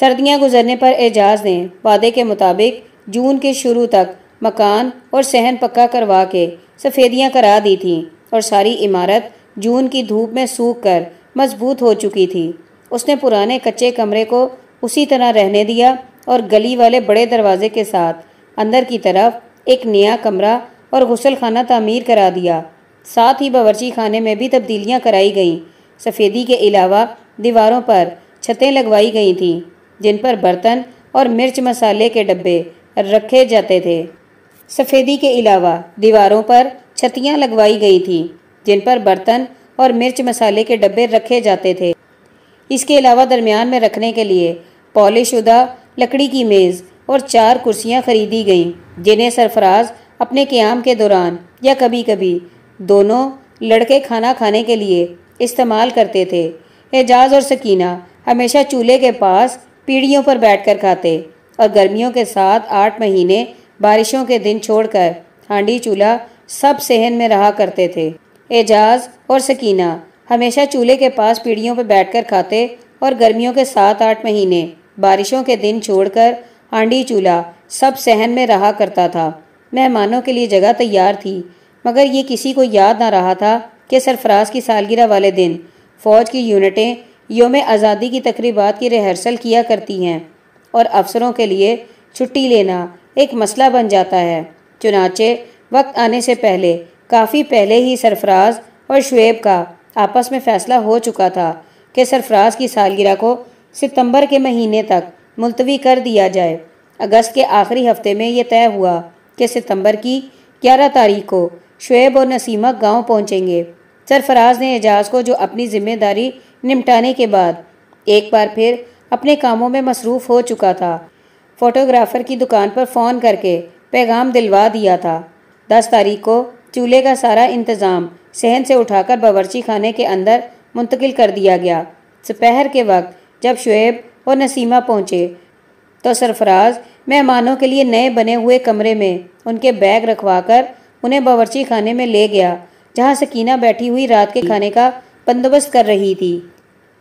سردیاں گزرنے پر اعجاز نے وعدے کے مطابق جون کے شروع تک مکان اور صحن پکا کروا کے سفیدیاں کرا دی تھیں اور ساری عمارت جون کی دھوپ میں سوکھ کر مضبوط ہو چکی تھی۔ اس نے پرانے کچے کمرے کو اسی طرح رہنے دیا اور گلی والے بڑے دروازے کے ساتھ اندر کی طرف ایک نیا کمرہ اور غسل خانہ تعمیر کرا دیا۔ ساتھ ہی باورچی خانے میں بھی تبدیلیاں کرائی گئیں۔ سفیدی کے علاوہ دیواروں پر چھتیں لگوائی گئی تھیں۔ جن پر برتن اور مرچ مسالے کے ڈبے رکھے جاتے تھے۔ سفیدی کے علاوہ دیواروں پر چھتیاں لگوائی گئی تھیں، جن پر برتن اور مرچ مسالے کے ڈبے رکھے جاتے تھے۔ اس کے علاوہ درمیان میں رکھنے کے لیے پالش شدہ لکڑی کی میز اور چار کرسیاں خریدی گئیں، جنہیں سرفراز اپنے قیام کے دوران یا کبھی کبھی دونوں لڑکے کھانا کھانے کے لیے استعمال کرتے تھے۔ اعجاز اور سکینہ ہمیشہ چولہے کے پاس پیڑھیوں پر بیٹھ کر کھاتے۔ اور گرمیوں کے ساتھ آٹھ مہینے بارشوں کے دن چھوڑ کر ہانڈی چولہا سب سہن میں رہا کرتے تھے۔ اعجاز اور سکینہ۔ ہمیشہ چولہے کے پاس پیڑھیوں پر بیٹھ کر کھاتے اور گرمیوں کے سات آٹھ مہینے بارشوں کے دن چھوڑ کر ہانڈی چولہا سب سہن میں رہا کرتا تھا۔ مہمانوں کے لیے جگہ تیار تھی، مگر یہ کسی کو یاد نہ رہا تھا کہ سرفراز کی سالگرہ والے دن فوج کی یونٹیں یوم آزادی کی تقریبات کی ریہرسل کیا کرتی ہیں اور افسروں کے لیے چھٹی لینا ایک مسئلہ بن جاتا ہے۔ چنانچہ، وقت آنے سے پہلے، کافی پہلے ہی سرفراز اور شعیب کا آپس میں فیصلہ ہو چکا تھا کہ سرفراز کی سالگرہ کو ستمبر کے مہینے تک ملتوی کر دیا جائے۔ اگست کے آخری ہفتے میں یہ طے ہوا کہ ستمبر کی گیارہ تاریخ کو شعیب اور نسیمہ گاؤں پہنچیں گے۔ سرفراز نے اعجاز کو جو اپنی ذمہ داری نمٹانے کے بعد، ایک بار پھر اپنے کاموں میں مصروف ہو چکا تھا۔ فوٹوگرافر کی دکان پر فون کر کے پیغام دلوا دیا تھا۔ دس تاریخ کو چولہے کا سارا انتظام صحن سے اٹھا کر باورچی خانے کے اندر منتقل کر دیا گیا۔ سپہر کے وقت جب شعیب اور نسیمہ پہنچے، تو سرفراز مہمانوں کے لیے نئے بنے ہوئے کمرے میں ان کے بیگ رکھوا کر انہیں باورچی خانے میں لے گیا، جہاں سکینہ بیٹھی ہوئی رات کے کھانے کا بندوبست کر رہی تھی۔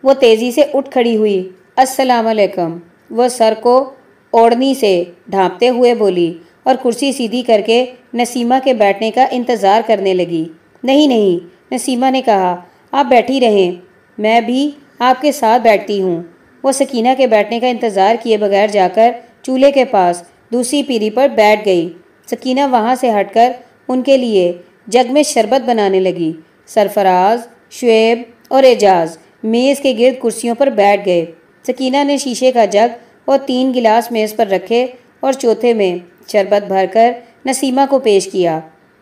وہ تیزی سے اٹھ کھڑی ہوئی۔ السلام علیکم۔ وہ سر کو اوڑنی سے ڈھانپتے ہوئے بولی اور کرسی سیدھی کر کے نسیمہ کے بیٹھنے کا انتظار کرنے لگی۔ نہیں نہیں، نسیمہ نے کہا، آپ بیٹھی رہیں۔ میں بھی آپ کے ساتھ بیٹھتی ہوں۔ وہ سکینہ کے بیٹھنے کا انتظار کیے بغیر جا کر چولہے کے پاس دوسری پیری پر بیٹھ گئی۔ سکینہ وہاں سے ہٹ کر ان کے لیے جگ میں شربت بنانے لگی۔ سرفراز، شعیب اور اعجاز۔ میز کے گرد کرسیوں پر بیٹھ گئے۔ سکینہ نے شیشے کا جگ اور تین گلاس میز پر رکھے اور چوتھے میں شربت بھر کر نسیمہ کو پیش کیا۔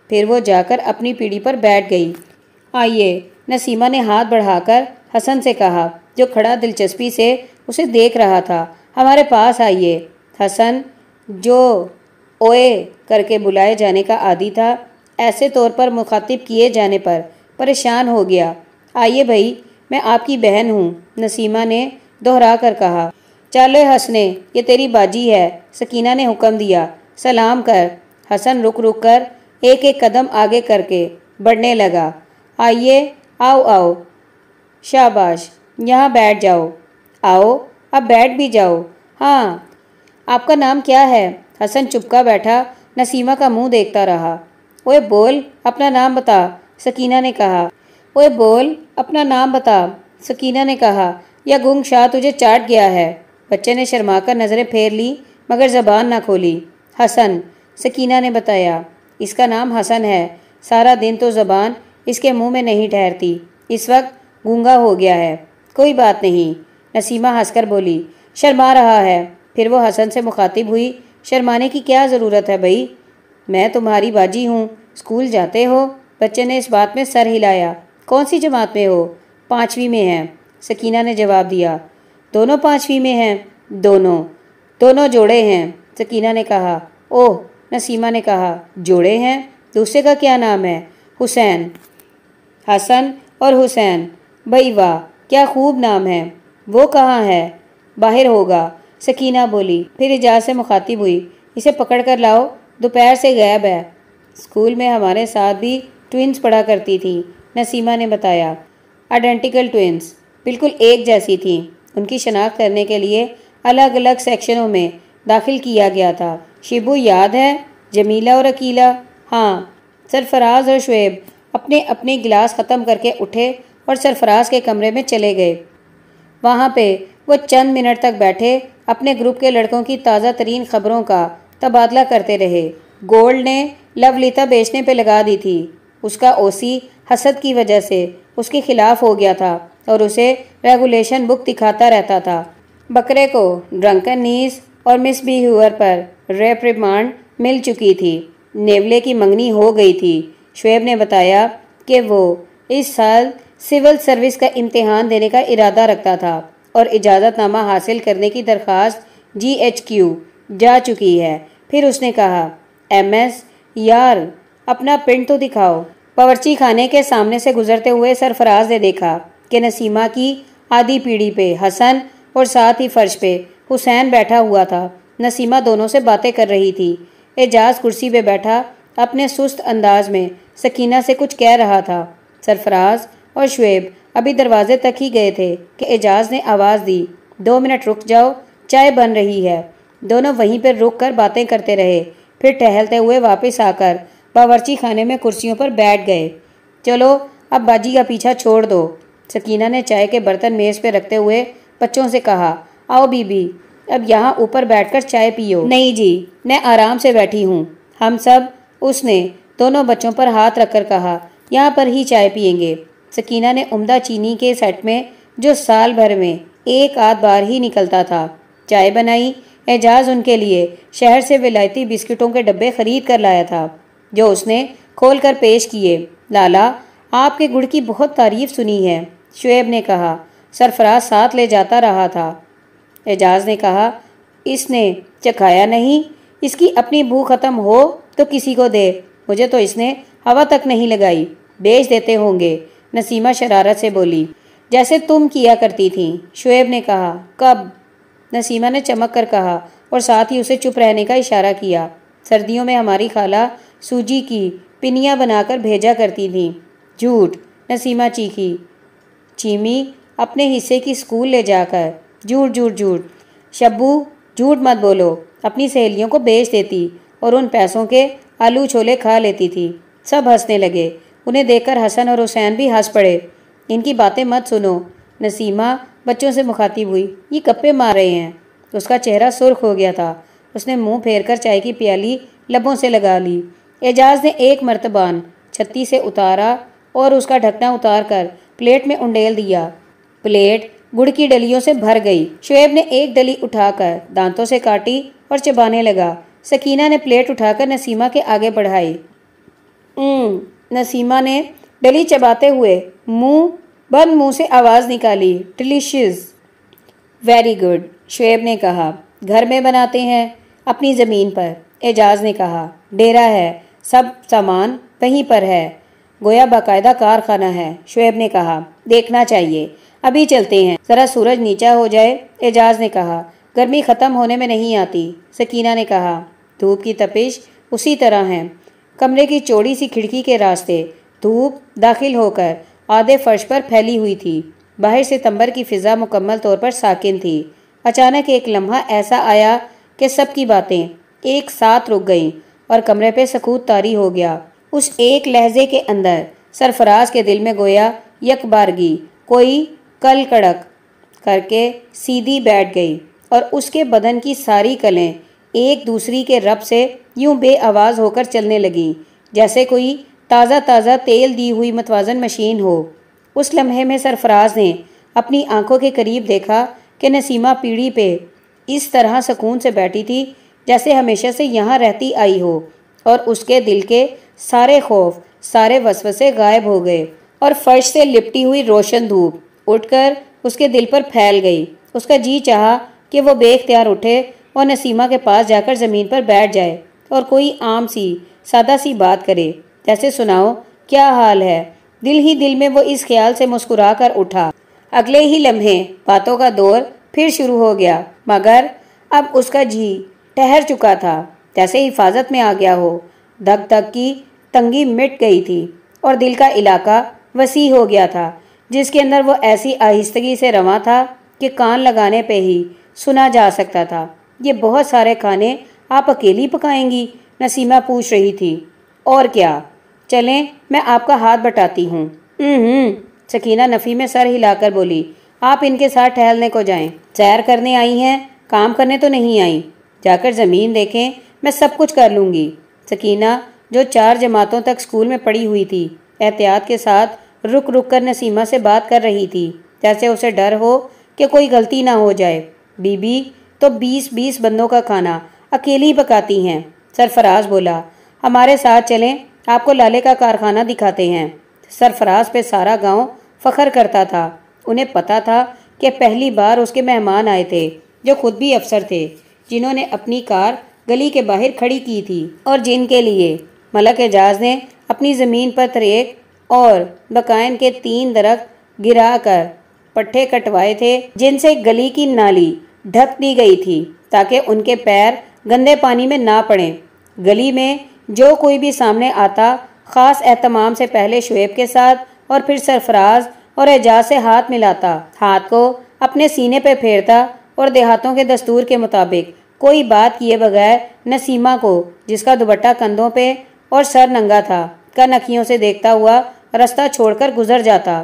پھر وہ جا کر اپنی پیڑھی پر بیٹھ گئی۔ آئیے، نسیمہ نے ہاتھ بڑھا کر حسن سے کہا، جو کھڑا دلچسپی سے اسے دیکھ رہا تھا، ہمارے پاس آئیے۔ حسن، جو اوئے کر کے بلائے جانے کا عادی تھا، ایسے طور پر مخاطب کیے جانے پر پریشان ہو گیا۔ آئیے بھائی میں آپ کی بہن ہوں، نسیمہ نے دہرا کر کہا۔ چلو حسنے یہ تیری باجی ہے، سکینہ نے حکم دیا۔ سلام کر۔ حسن رک رک کر ایک ایک قدم آگے کر کے بڑھنے لگا۔ آئیے، آؤ آؤ۔ شاباش، یہاں بیٹھ جاؤ۔ آؤ، اب بیٹھ بھی جاؤ۔ ہاں۔ آپ کا نام کیا ہے؟ حسن چپکا بیٹھا، نسیمہ کا منہ دیکھتا رہا۔ اوے بول، اپنا نام بتا، سکینہ نے کہا۔ اوے بول، اپنا نام بتا۔ سکینہ نے کہا، یا گنگ شاہ تجھے چاٹ گیا ہے۔ بچے نے شرما کر نظریں پھیر لی، مگر زبان نہ کھولی۔ حسن، سکینہ نے بتایا، اس کا نام حسن ہے۔ سارا دن تو زبان اس کے منہ میں نہیں ٹھہرتی۔ اس وقت گونگا ہو گیا ہے۔ کوئی بات نہیں۔ نسیمہ ہنس کر بولی، شرما رہا ہے۔ پھر وہ حسن سے مخاطب ہوئی، شرمانے کی کیا ضرورت ہے بھائی؟ میں تمہاری باجی ہوں، اسکول جاتے ہو۔ بچے نے اس بات میں سر ہلایا۔ کون سی جماعت میں ہو؟ پانچویں میں ہیں۔ سکینہ نے جواب دیا، دونوں پانچویں میں ہیں۔ دونوں۔ دونوں جوڑے ہیں۔ سکینہ نے کہا، اوہ، نسیمہ نے کہا، جوڑے ہیں؟ دوسرے کا کیا نام ہے؟ حسین۔ حسن اور حسین۔ بھائی واہ، کیا خوب نام ہے۔ وہ کہاں ہے؟ باہر ہوگا۔ سکینہ بولی، پھر اجاز سے مخاطب ہوئی، اسے پکڑ کر لاؤ۔ دوپہر سے غائب ہے۔ اسکول میں ہمارے ساتھ بھی ٹوینز پڑھا کرتی تھی نسیمہ نے بتایا۔ آئیڈینٹیکل ٹوینز بالکل ایک جیسی تھیں۔ ان کی شناخت کرنے کے لیے الگ الگ سیکشنوں میں داخل کیا گیا تھا۔ شیبو، یاد ہے؟ جمیلہ اور اکیلا ہاں۔ سرفراز اور شعیب اپنے اپنے گلاس ختم کر کے اٹھے اور سرفراز کے کمرے میں چلے گئے۔ وہاں پہ وہ چند منٹ تک بیٹھے، اپنے گروپ کے لڑکوں کی تازہ ترین خبروں کا تبادلہ کرتے رہے۔ گولڈ نے لو لیتا بیچنے پہ لگا دی تھی۔ اس کا اوسی حسد کی وجہ سے اس کے خلاف ہو گیا تھا اور اسے ریگولیشن بک دکھاتا رہتا تھا۔ بکرے کو ڈرنکن نیز اور مس بی ہیور پر ریپ ریمانڈ مل چکی تھی۔ نیولے کی منگنی ہو گئی تھی۔ شعیب نے بتایا کہ وہ اس سال سول سروس کا امتحان دینے کا ارادہ رکھتا تھا اور اجازت نامہ حاصل کرنے کی درخواست جی ایچ کیو جا چکی ہے۔ پھر اس نے کہا، ایم ایس، یار، اپنا پرنٹ تو دکھاؤ۔ پورچی خانے کے سامنے سے گزرتے ہوئے سرفراز نے دیکھا کہ نسیمہ کی آدھی پیڑھی پہ حسن اور ساتھ ہی فرش پہ حسین بیٹھا ہوا تھا۔ نسیمہ دونوں سے باتیں کر رہی تھی۔ اعجاز کرسی پہ بیٹھا اپنے سست انداز میں سکینہ سے کچھ کہہ رہا تھا۔ سرفراز اور شعیب ابھی دروازے تک ہی گئے تھے کہ اعجاز نے آواز دی۔ دو منٹ رک جاؤ، چائے بن رہی ہے۔ دونوں وہیں پر رک کر باتیں کرتے رہے۔ پھر ٹہلتے ہوئے واپس آ کر باورچی خانے میں کرسیوں پر بیٹھ گئے۔ چلو، اب باجی کا پیچھا چھوڑ دو۔ سکینہ نے چائے کے برتن میز پہ رکھتے ہوئے بچوں سے کہا، آؤ بی بی اب یہاں اوپر بیٹھ کر چائے پیو۔ نہیں جی میں آرام سے بیٹھی ہوں۔ ہم سب، اس نے دونوں بچوں پر ہاتھ رکھ کر کہا، یہاں پر ہی چائے پیئیں گے۔ سکینہ نے عمدہ چینی کے سیٹ میں، جو سال بھر میں ایک آدھ بار ہی نکلتا تھا، چائے بنائی، اعجاز ان کے لیے شہر سے ولایتی بسکٹوں کے ڈبے خرید کر لایا تھا۔ جو اس نے کھول کر پیش کیے۔ لالا، آپ کے گڑ کی بہت تعریف سنی ہے۔ شعیب نے کہا، سرفراز ساتھ لے جاتا رہا تھا۔ اعجاز نے کہا، اس نے چکھایا نہیں، اس کی اپنی بھو ختم ہو تو کسی کو دے۔ مجھے تو اس نے ہوا تک نہیں لگائی، بیچ دیتے ہوں گے۔ نسیمہ شرارت سے بولی، جیسے تم کیا کرتی تھی شعیب نے کہا، کب؟ نسیمہ نے چمک کر کہا اور ساتھ ہی اسے چپ رہنے کا اشارہ کیا۔ سردیوں میں ہماری خالہ سوجی کی پنیاں بنا کر بھیجا کرتی تھیں۔ جھوٹ، نسیمہ چیخی۔ چیمی اپنے حصے کی سکول لے جا کر جھوٹ جھوٹ جھوٹ۔ شبو، جھوٹ مت بولو۔ اپنی سہیلیوں کو بیچ دیتی اور ان پیسوں کے آلو چھولے کھا لیتی تھی۔ سب ہنسنے لگے۔ انہیں دیکھ کر حسن اور حسین بھی ہنس پڑے۔ ان کی باتیں مت سنو۔ نسیمہ بچوں سے مخاطب ہوئی۔ یہ کپے مار رہے ہیں۔ اس کا چہرہ سرخ ہو گیا تھا۔ اس نے منہ پھیر کر چائے کی پیالی لبوں سے لگا لی۔ اعجاز نے ایک مرتبان چھتی سے اتارا اور اس کا ڈھکنا اتار کر پلیٹ میں انڈیل دیا۔ پلیٹ گڑ کی ڈلیوں سے بھر گئی۔ شعیب نے ایک ڈلی اٹھا کر دانتوں سے کاٹی اور چبانے لگا۔ سکینہ نے پلیٹ اٹھا کر نسیمہ کے آگے بڑھائی۔ ام نسیمہ نے ڈلی چباتے ہوئے منہ، بند منہ سے آواز نکالی۔ ڈلیشیز۔ ویری گڈ، شعیب نے کہا۔ گھر میں بناتے ہیں اپنی زمین پر۔ اعجاز نے کہا۔ ڈیرا ہے۔ سب سامان وہیں پر ہے۔ گویا باقاعدہ کارخانہ ہے۔ شعیب نے کہا، دیکھنا چاہیے۔ ابھی چلتے ہیں۔ ذرا سورج نیچا ہو جائے، اعجاز نے کہا، گرمی ختم ہونے میں نہیں آتی۔ سکینہ نے کہا، دھوپ کی تپش اسی طرح ہے کمرے کی چوڑی سی کھڑکی کے راستے دھوپ داخل ہو کر آدھے فرش پر پھیلی ہوئی تھی۔ باہر سے تمبر کی فضا مکمل طور پر ساکن تھی۔ اچانک ایک لمحہ ایسا آیا کہ سب کی باتیں ایک ساتھ رک گئیں۔ اور کمرے پہ سکوت تاری ہو گیا۔ اس ایک لہجے کے اندر سرفراز کے دل میں گویا یک بارگی کوئی کل کڑک کر کے سیدھی بیٹھ گئی اور اس کے بدن کی ساری کلیں ایک دوسری کے رب سے یوں بے آواز ہو کر چلنے لگیں، جیسے کوئی تازہ تازہ تیل دی ہوئی متوازن مشین ہو۔ اس لمحے میں سرفراز نے اپنی آنکھوں کے قریب دیکھا کہ نسیمہ پیڑھی پہ اس طرح سکون سے بیٹھی تھی جیسے ہمیشہ سے یہاں رہتی آئی ہو اور اس کے دل کے سارے خوف، سارے وسوسے غائب ہو گئے اور فرش سے لپٹی ہوئی روشن دھوپ اٹھ کر اس کے دل پر پھیل گئی۔ اس کا جی چاہا کہ وہ بے اختیار اٹھے اور نسیمہ کے پاس جا کر زمین پر بیٹھ جائے اور کوئی عام سی، سادہ سی بات کرے۔ جیسے سناؤ، کیا حال ہے؟ دل ہی دل میں وہ اس خیال سے مسکرا کر اٹھا۔ اگلے ہی لمحے باتوں کا دور پھر شروع ہو گیا، مگر اب اس کا جی ٹہر چکا تھا۔ جیسے حفاظت میں آ گیا ہو۔ دھک دھک کی تنگی مٹ گئی تھی اور دل کا علاقہ وسیع ہو گیا تھا، جس کے اندر وہ ایسی آہستگی سے رواں تھا کہ کان لگانے پہ ہی سنا جا سکتا تھا۔ یہ بہت سارے کھانے آپ اکیلی پکائیں گی؟ نسیمہ پوچھ رہی تھی۔ اور کیا؟ چلیں میں آپ کا ہاتھ بٹاتی ہوں۔ ہوں سکینہ نفی میں سر ہلا کر بولی۔ آپ ان کے ساتھ ٹہلنے کو جائیں۔ سیر کرنے آئی ہیں، کام کرنے تو نہیں آئی جا کر زمین دیکھیں، میں سب کچھ کر لوں گی۔ سکینہ، جو چار جماعتوں تک اسکول میں پڑی ہوئی تھی، احتیاط کے ساتھ رک رک کر نسیمہ سے بات کر رہی تھی، جیسے اسے ڈر ہو کہ کوئی غلطی نہ ہو جائے۔ بی بی تو بیس بیس بندوں کا کھانا اکیلی پکاتی ہیں۔ سرفراز بولا، ہمارے ساتھ چلیں، آپ کو لالے کا کارخانہ دکھاتے ہیں۔ سرفراز پہ سارا گاؤں فخر کرتا تھا۔ انہیں پتا تھا کہ پہلی بار اس کے مہمان آئے تھے، جو خود بھی افسر تھے۔ جنہوں نے اپنی کار گلی کے باہر کھڑی کی تھی اور جن کے لیے ملک اعجاز نے اپنی زمین پر تریک اور بقائن کے تین درخت گرا کر پٹھے کٹوائے تھے، جن سے گلی کی نالی ڈھک دی گئی تھی تاکہ ان کے پیر گندے پانی میں نہ پڑیں۔ گلی میں جو کوئی بھی سامنے آتا، خاص اہتمام سے پہلے شعیب کے ساتھ اور پھر سرفراز اور اعجاز سے ہاتھ ملاتا۔ ہاتھ کو اپنے سینے پہ پھیرتا اور دیہاتوں کے دستور کے مطابق، کوئی بات کیے بغیر نسیمہ کو، جس کا دوبٹہ کندھوں پہ اور سر ننگا تھا کن اکھیوں سے دیکھتا ہوا رستہ چھوڑ کر گزر جاتا۔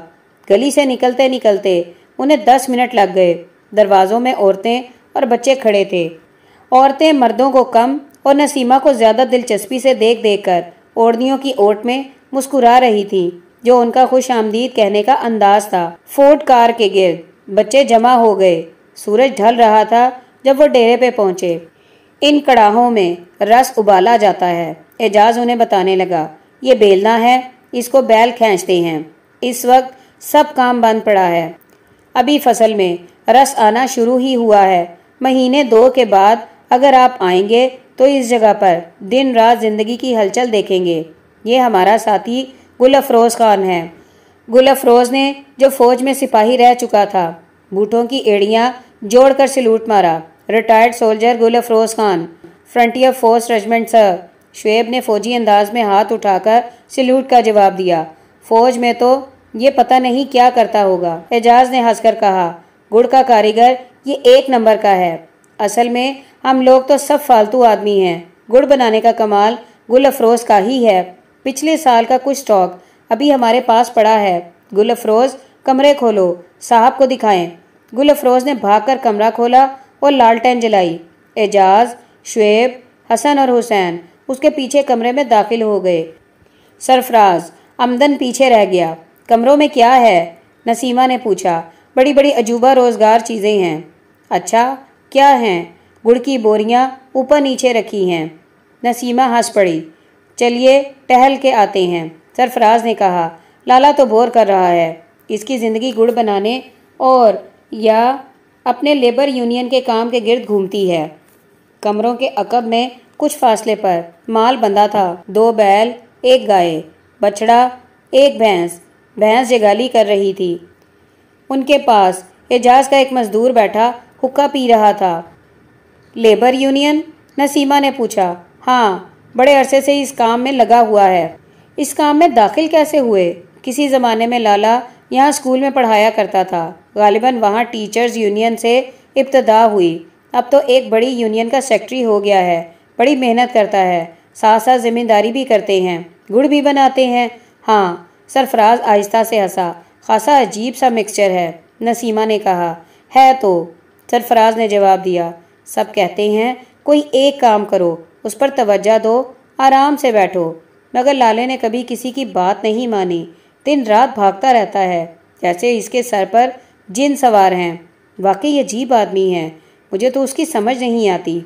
گلی سے نکلتے نکلتے انہیں دس منٹ لگ گئے۔ دروازوں میں عورتیں اور بچے کھڑے تھے۔ عورتیں مردوں کو کم اور نسیمہ کو زیادہ دلچسپی سے دیکھ دیکھ کر اوڑنیوں کی اوٹ میں مسکرا رہی تھی جو ان کا خوش آمدید کہنے کا انداز تھا۔ فورٹ کار کے گرد بچے جمع ہو گئے۔ سورج ڈھل رہا تھا جب وہ ڈیرے پہ پہنچے۔ ان کڑاہوں میں رس ابالا جاتا ہے۔ اعجاز انہیں بتانے لگا، یہ بیلنا ہے، اس کو بیل کھینچتے ہیں۔ اس وقت سب کام بند پڑا ہے۔ ابھی فصل میں رس آنا شروع ہی ہوا ہے۔ مہینے دو کے بعد اگر آپ آئیں گے تو اس جگہ پر دن رات زندگی کی ہلچل دیکھیں گے۔ یہ ہمارا ساتھی گل افروز خان ہے۔ گل افروز نے جو فوج میں سپاہی رہ چکا تھا۔ بوٹوں کی ایڑیاں جوڑ کر سلوٹ مارا۔ Retired soldier Gul Afroz Khan, Frontier Force Regiment sir, Shoaib نے فوجی انداز میں ہاتھ اٹھا کر سلوٹ کا جواب دیا۔ فوج میں تو یہ پتہ نہیں کیا کرتا ہوگا۔ اعجاز نے ہنس کر کہا، گڑ کا کاریگر یہ ایک نمبر کا ہے۔ اصل میں ہم لوگ تو سب فالتو آدمی ہیں۔ گڑ بنانے کا کمال گل افروز کا ہی ہے۔ پچھلے سال کا کچھ اسٹاک ابھی ہمارے پاس پڑا ہے۔ گل افروز، کمرے کھولو، صاحب کو دکھائیں۔ گل افروز نے بھاگ کر کمرہ کھولا اور لالٹین جلائی۔ اعجاز، شعیب، حسن اور حسین اس کے پیچھے کمرے میں داخل ہو گئے۔ سرفراز، آمدن پیچھے رہ گیا۔ کمروں میں کیا ہے؟ نسیمہ نے پوچھا۔ بڑی بڑی عجوبہ روزگار چیزیں ہیں۔ اچھا کیا ہیں؟ گڑ کی بوریاں اوپر نیچے رکھی ہیں۔ نسیمہ ہنس پڑی۔ چلیے، ٹہل کے آتے ہیں۔ سرفراز نے کہا، لالا تو بور کر رہا ہے۔ اس کی زندگی گڑ بنانے اور یا اپنے لیبر یونین کے کام کے گرد گھومتی ہے۔ کمروں کے عقب میں کچھ فاصلے پر مال بندہ تھا۔ دو بیل، ایک گائے، بچڑا، ایک بھینس۔ بھینس جگالی کر رہی تھی۔ ان کے پاس اعجاز کا ایک مزدور بیٹھا، حکا پی رہا تھا۔ Labour union? نسیمہ نے پوچھا۔ ہاں بڑے عرصے سے اس کام میں لگا ہوا ہے۔ اس کام میں داخل کیسے ہوئے؟ کسی زمانے میں لالا یہاں اسکول میں پڑھایا کرتا تھا۔ غالباً وہاں ٹیچرز یونین سے ابتدا ہوئی۔ اب تو ایک بڑی یونین کا سیکٹری ہو گیا ہے، بڑی محنت کرتا ہے، ساتھ ساتھ ذمہ داری بھی کرتے ہیں، گڑ بھی بناتے ہیں۔ ہاں سرفراز آہستہ سے ہنسا۔ خاصا عجیب سا مکسچر ہے، نسیمہ نے کہا۔ ہے تو؟ سرفراز نے جواب دیا۔ سب کہتے ہیں، کوئی ایک کام کرو، اس پر توجہ دو، آرام سے بیٹھو۔ مگر لالے نے کبھی کسی کی بات نہیں مانی۔ دن رات بھاگتا رہتا ہے، جیسے اس کے سر پر جن سوار ہیں۔ واقعی عجیب آدمی ہے مجھے تو اس کی سمجھ نہیں آتی۔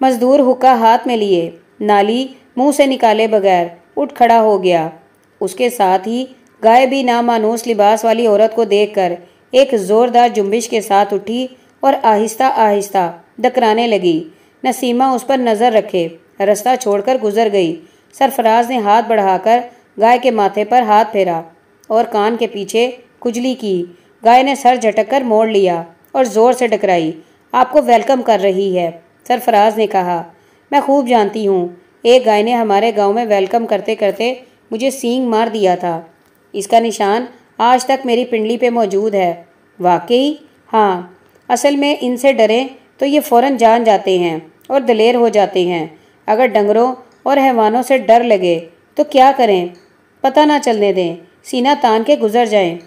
مزدور حکا ہاتھ میں لیے، نالی منہ سے نکالے بغیر اٹھ کھڑا ہو گیا۔ اس کے ساتھ ہی گائے بھی نامانوس لباس والی عورت کو دیکھ کر ایک زوردار جنبش کے ساتھ اٹھی اور آہستہ آہستہ ڈکرانے لگی۔ نسیمہ اس پر نظر رکھے، رستہ چھوڑ کر گزر گئی۔ سرفراز نے ہاتھ بڑھا کر گائے کے ماتھے پر ہاتھ پھیرا اور کان کے پیچھے کجلی کی۔ گائے نے سر جھٹک کر موڑ لیا اور زور سے ڈکرائی آپ کو ویلکم کر رہی ہے، سرفراز نے کہا۔ میں خوب جانتی ہوں، ایک گائے نے ہمارے گاؤں میں ویلکم کرتے کرتے مجھے سینگ مار دیا تھا۔ اس کا نشان آج تک میری پنڈلی پہ موجود ہے۔ واقعی؟ ہاں۔ اصل میں ان سے ڈریں تو یہ فوراً جان جاتے ہیں اور دلیر ہو جاتے ہیں۔ اگر ڈنگروں اور حیوانوں سے ڈر لگے تو کیا کریں؟ پتہ نہ چلنے دیں۔ سینہ تان کے گزر جائیں۔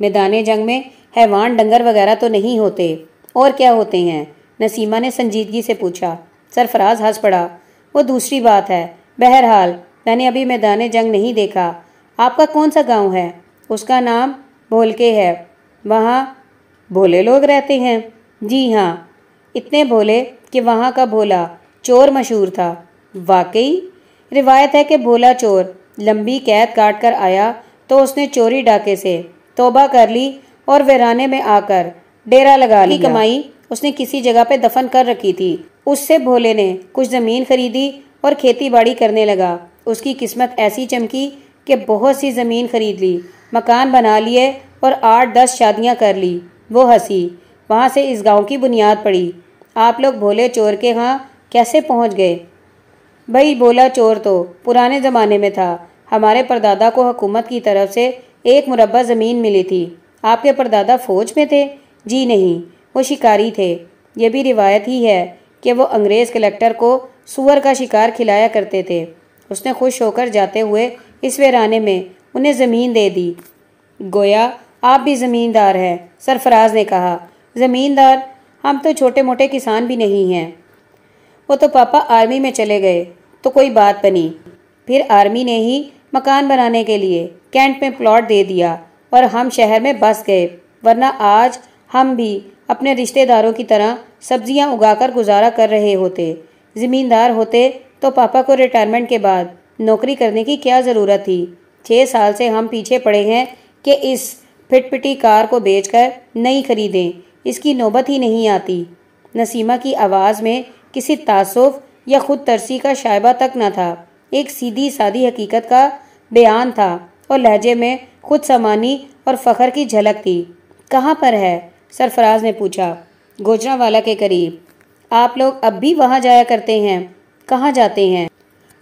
میدان جنگ میں حیوان ڈنگر وغیرہ تو نہیں ہوتے۔ اور کیا ہوتے ہیں؟ نسیمہ نے سنجیدگی سے پوچھا۔ سرفراز ہنس پڑا۔ وہ دوسری بات ہے۔ بہرحال، میں نے ابھی میدان جنگ نہیں دیکھا۔ آپ کا کون سا گاؤں ہے؟ اس کا نام بھولکے ہے۔ وہاں بھولے لوگ رہتے ہیں۔ جی ہاں۔ اتنے بھولے کہ وہاں کا بھولا چور مشہور تھا۔ واقعی؟ روایت ہے کہ بھولا چور لمبی قید کاٹ کر آیا تو اس نے چوری ڈاکے سے۔ توبہ کر لی اور ویرانے میں آ کر ڈیرا لگا لی کمائی اس نے کسی جگہ پہ دفن کر رکھی تھی۔ اس سے بھولے نے کچھ زمین خریدی اور کھیتی باڑی کرنے لگا۔ اس کی قسمت ایسی چمکی کہ بہت سی زمین خرید لی مکان بنا لیے اور آٹھ دس شادیاں کر لی۔ وہ ہنسی وہاں سے اس گاؤں کی بنیاد پڑی۔ آپ لوگ بھولے چور کے ہاں کیسے پہنچ گئے؟ بھائی بولا چور تو پرانے زمانے میں تھا۔ ہمارے پردادا کو حکومت کی طرف سے ایک مربع زمین ملی تھی۔ آپ کے پردادا فوج میں تھے؟ جی نہیں، وہ شکاری تھے۔ یہ بھی روایت ہی ہے کہ وہ انگریز کلیکٹر کو سور کا شکار کھلایا کرتے تھے۔ اس نے خوش ہو کر جاتے ہوئے اس ویرانے میں انہیں زمین دے دی۔ گویا، آپ بھی زمیندار ہیں، سرفراز نے کہا۔ زمیندار، ہم تو چھوٹے موٹے کسان بھی نہیں ہیں۔ وہ تو پاپا آرمی میں چلے گئے، تو کوئی بات بنی۔ پھر آرمی نے ہی مکان بنانے کے لیے کینٹ میں پلاٹ دے دیا اور ہم شہر میں بس گئے، ورنہ آج ہم بھی اپنے رشتہ داروں کی طرح سبزیاں اگا کر گزارا کر رہے ہوتے۔ زمیندار ہوتے تو پاپا کو ریٹائرمنٹ کے بعد نوکری کرنے کی کیا ضرورت تھی؟ چھ سال سے ہم پیچھے پڑے ہیں کہ اس پھٹ پٹی کار کو بیچ کر نہیں خریدیں۔ اس کی نوبت ہی نہیں آتی۔ نسیمہ کی آواز میں کسی تعصف یا خود ترسی کا شائبہ تک نہ تھا۔ ایک سیدھی سادی حقیقت کا بیان تھا اور لہجے میں خود سمانی اور فخر کی جھلک تھی۔ کہاں پر ہے؟ سرفراز نے پوچھا۔ گوجرا والا کے قریب۔ آپ لوگ اب بھی وہاں جایا کرتے ہیں۔ کہاں جاتے ہیں؟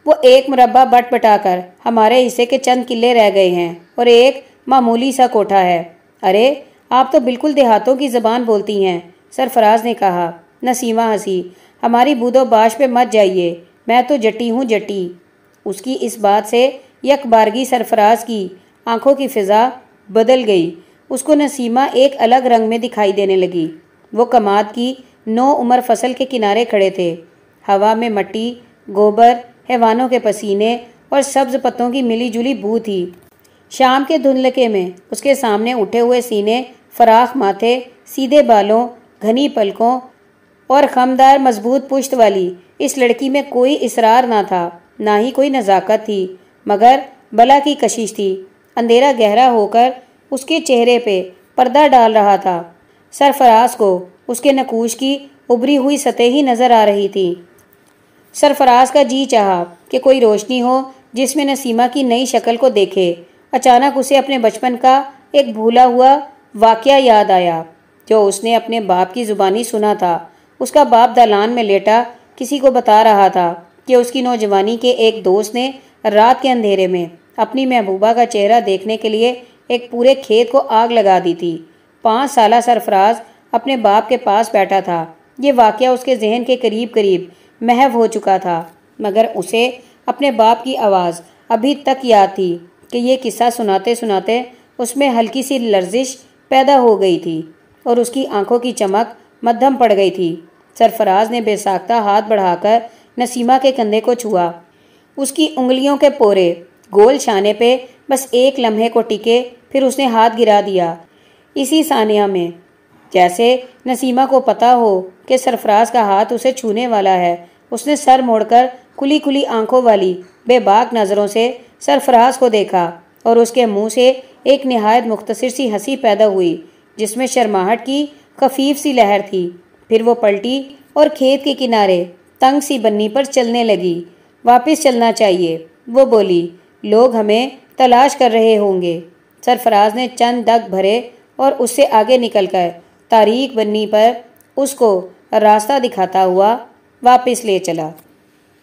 وہ ایک مربع بٹ بٹا کر ہمارے حصے کے چند قلعے رہ گئے ہیں اور ایک معمولی سا کوٹھا ہے۔ ارے، آپ تو بالکل دیہاتوں کی زبان بولتی ہیں۔ سرفراز نے کہا۔ نسیمہ ہنسی۔ ہماری بود و باش پہ مت جائیے۔ میں تو جٹی ہوں جٹی۔ اس کی اس بات سے یک بارگی سرفراز کی آنکھوں کی فضا بدل گئی۔ اس کو نسیمہ ایک الگ رنگ میں دکھائی دینے لگی۔ وہ کماد کی نو عمر فصل کے کنارے کھڑے تھے۔ ہوا میں مٹی، گوبر، حیوانوں کے پسینے اور سبز پتوں کی ملی جلی بو تھی۔ شام کے دھندلکے میں اس کے سامنے اٹھے ہوئے سینے فراخ ماتھے، سیدھے بالوں، گھنی پلکوں اور خمدار مضبوط پشت والی۔ اس لڑکی میں کوئی اصرار نہ تھا، نہ ہی کوئی نزاکت تھی۔ مگر بلا کی کشش تھی۔ اندھیرا گہرا ہو کر اس کے چہرے پہ پردہ ڈال رہا تھا۔ سرفراز کو اس کے نکوش کی ابری ہوئی سطح ہی نظر آ رہی تھی۔ سرفراز کا جی چاہا کہ کوئی روشنی ہو جس میں نسیمہ کی نئی شکل کو دیکھے۔ اچانک اسے اپنے بچپن کا ایک بھولا ہوا واقعہ یاد آیا، جو اس نے اپنے باپ کی زبانی سنا تھا۔ اس کا باپ دالان میں لیٹا کسی کو بتا رہا تھا کہ اس کی نوجوانی کے ایک دوست نے رات کے اندھیرے میں اپنی محبوبہ کا چہرہ دیکھنے کے لیے ایک پورے کھیت کو آگ لگا دی تھی۔ پانچ سالہ سرفراز اپنے باپ کے پاس بیٹھا تھا۔ یہ واقعہ اس کے ذہن کے قریب قریب محو ہو چکا تھا، مگر اسے اپنے باپ کی آواز ابھی تک یاد تھی کہ یہ قصہ سناتے سناتے اس میں ہلکی سی لرزش پیدا ہو گئی تھی اور اس کی آنکھوں کی چمک مدھم پڑ گئی تھی۔ سرفراز نے بے ساختہ ہاتھ بڑھا کر نسیمہ کے کندھے کو چھوا۔ اس کی انگلیوں کے پورے گول شانے پہ بس ایک لمحے کو ٹکے، پھر اس نے ہاتھ گرا دیا۔ اسی ثانیہ میں، جیسے نسیمہ کو پتا ہو کہ سرفراز کا ہاتھ اسے چھونے والا ہے، اس نے سر موڑ کر کھلی کھلی آنکھوں والی بے باک نظروں سے سرفراز کو دیکھا اور اس کے منہ سے ایک نہایت مختصر سی ہنسی پیدا ہوئی، جس میں شرماہٹ کی خفیف سی لہر تھی۔ پھر وہ پلٹی اور کھیت کے کنارے تنگ سی بنی پر چلنے لگی۔ واپس چلنا چاہیے۔ وہ بولی، لوگ ہمیں تلاش کر رہے ہوں گے۔ سرفراز نے چند دگ بھرے اور اس سے آگے نکل کر تاریخ بنی پر اس کو راستہ دکھاتا ہوا واپس لے چلا۔